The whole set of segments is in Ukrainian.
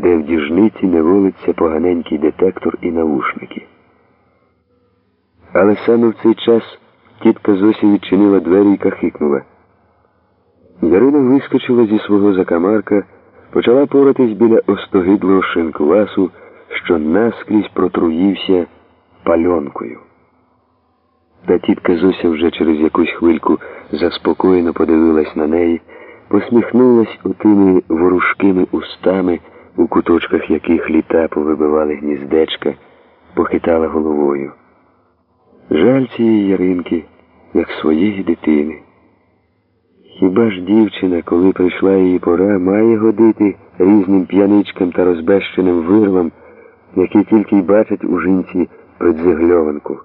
де в діжниці не волиться поганенький детектор і наушники. Але саме в цей час тітка Зося відчинила двері і кахикнула. Ярина вискочила зі свого закамарка, почала поратись біля остогидлого шинквасу, що наскрізь протруївся пальонкою. Та тітка Зося вже через якусь хвильку заспокоєно подивилась на неї, посміхнулась отими ворушкими устами, у куточках яких літа повибивали гніздечка, похитала головою. Жаль цієї яринки, як своєї дитини. Хіба ж дівчина, коли прийшла її пора, має годити різним п'яничкам та розбещеним вирвам, які тільки й бачать у жінці предзигльованку?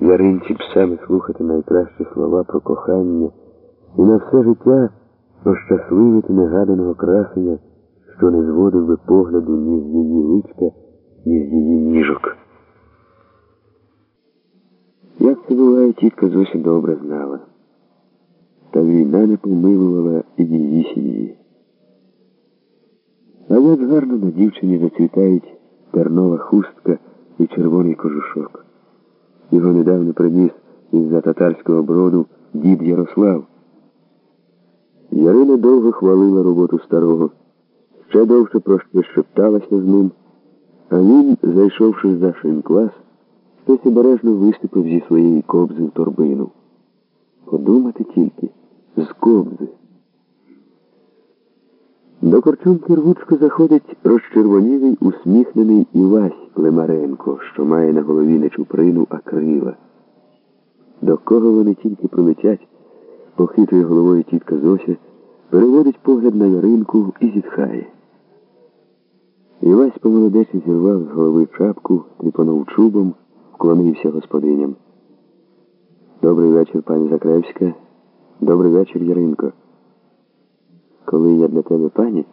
Яринці б саме слухати найкращі слова про кохання і на все життя ощасливити негаданого красення, що не зводив би погляду ні з її личка, ні з її ніжок. Як це буває, тітка Зося добре знала. Та війна не помилувала і її сім'ї. А як гарно на дівчині зацвітають тернова хустка і червоний кожушок. Його недавно приніс із-за татарського броду дід Ярослав. Ярина довго хвалила роботу старого, ще довше про що шепталася з ним, а він, зайшовши за шинклас, хтось обережно виступив зі своєї кобзи в торбину. Подумати тільки з кобзи. До корчунки рвучко заходить розчервонілий усміхнений Івась Лемаренко, що має на голові не чуприну, а крила. До кого вони тільки прилетять, похитує головою тітка Зося, переводить погляд на яринку і зітхає. Івась помолодечі зірвав з голови чапку, тріпонув чубом, вклонився господиням. Добрий вечір, пані Закревська. Добрий вечір, Яринко. Коли я для тебе пані,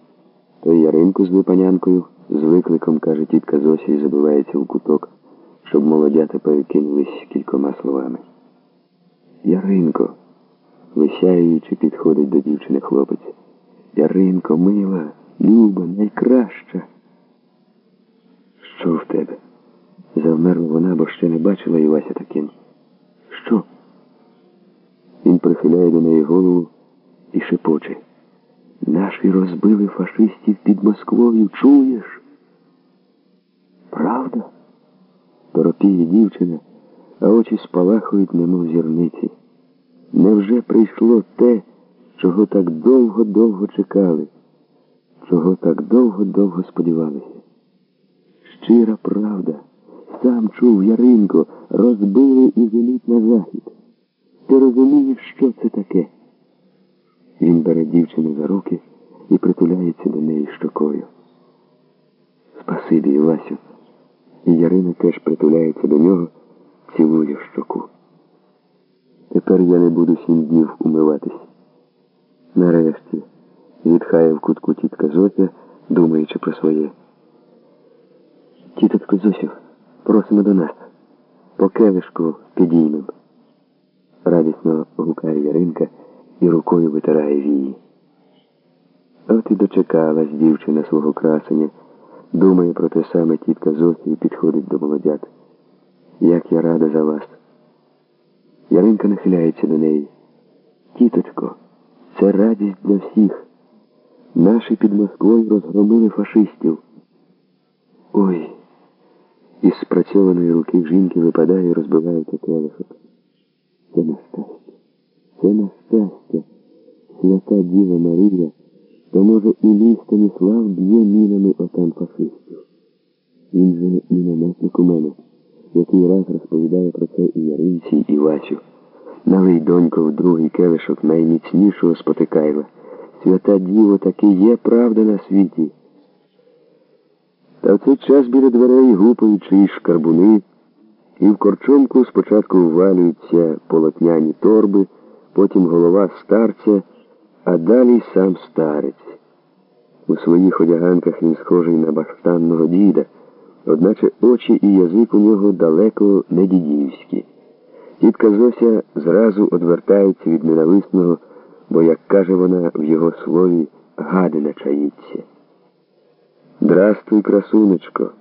то і Яринку з випанянкою, з викликом, каже тітка Зося і забивається в куток, щоб молодята перекинулись кількома словами. Яринко, висяюючи, підходить до дівчини хлопець. Яринко, мила, люба, найкраща. Що в тебе? Завмерла вона, бо ще не бачила Івася таким. Що? Він прихиляє до неї голову і шепоче. Наші розбили фашистів під Москвою, чуєш? Правда? Торопіє дівчина, а очі спалахують, немов зірниці. Невже прийшло те, чого так довго-довго чекали, чого так довго-довго сподівалися? Щира правда, сам чув Яринко, розбили і веліть на захід. Ти розумієш, що це таке? Він бере дівчину за руки і притуляється до неї щокою. Спасибі, Івасю. І Ярина теж притуляється до нього, цілує щоку. Тепер я не буду сім днів умиватись. Нарешті відхає в кутку тітка Зося, думаючи про своє. Тіточко Зосю, просимо до нас. По келишку підіймемо. Радісно гукає Яринка і рукою витирає вії. От і дочекалась дівчина свого красення, думає про те саме тітка Зося і підходить до молодят. Як я рада за вас. Яринка нахиляється до неї. Тіточко, це радість для всіх. Наші під Москвою розгромили фашистів. Ой, із спрацьованої руки жінки випадає і розбивається келихок. Це на щастя, це на щастя, свята Діва Марія, то може і ліс Станіслав б'є мінами отам фашистів. Він же мінометник у мене, який раз розповідає про це і Яринці, і Васю. Налий донько в другий келишок найміцнішого спотикайла. Свята Діво таки є правда на світі. Та в цей час біля дверей гупають чиїсь шкарбуни. І в корчомку спочатку ввалюються полотняні торби, потім голова старця, а далі сам старець. У своїх одяганках він схожий на баштанного діда, одначе очі і язик у нього далеко не дідівські. Тітка Зося зразу одвертається від ненависного, бо, як каже вона в його слові, гадина чаїться. «Здравствуй, красуночка!»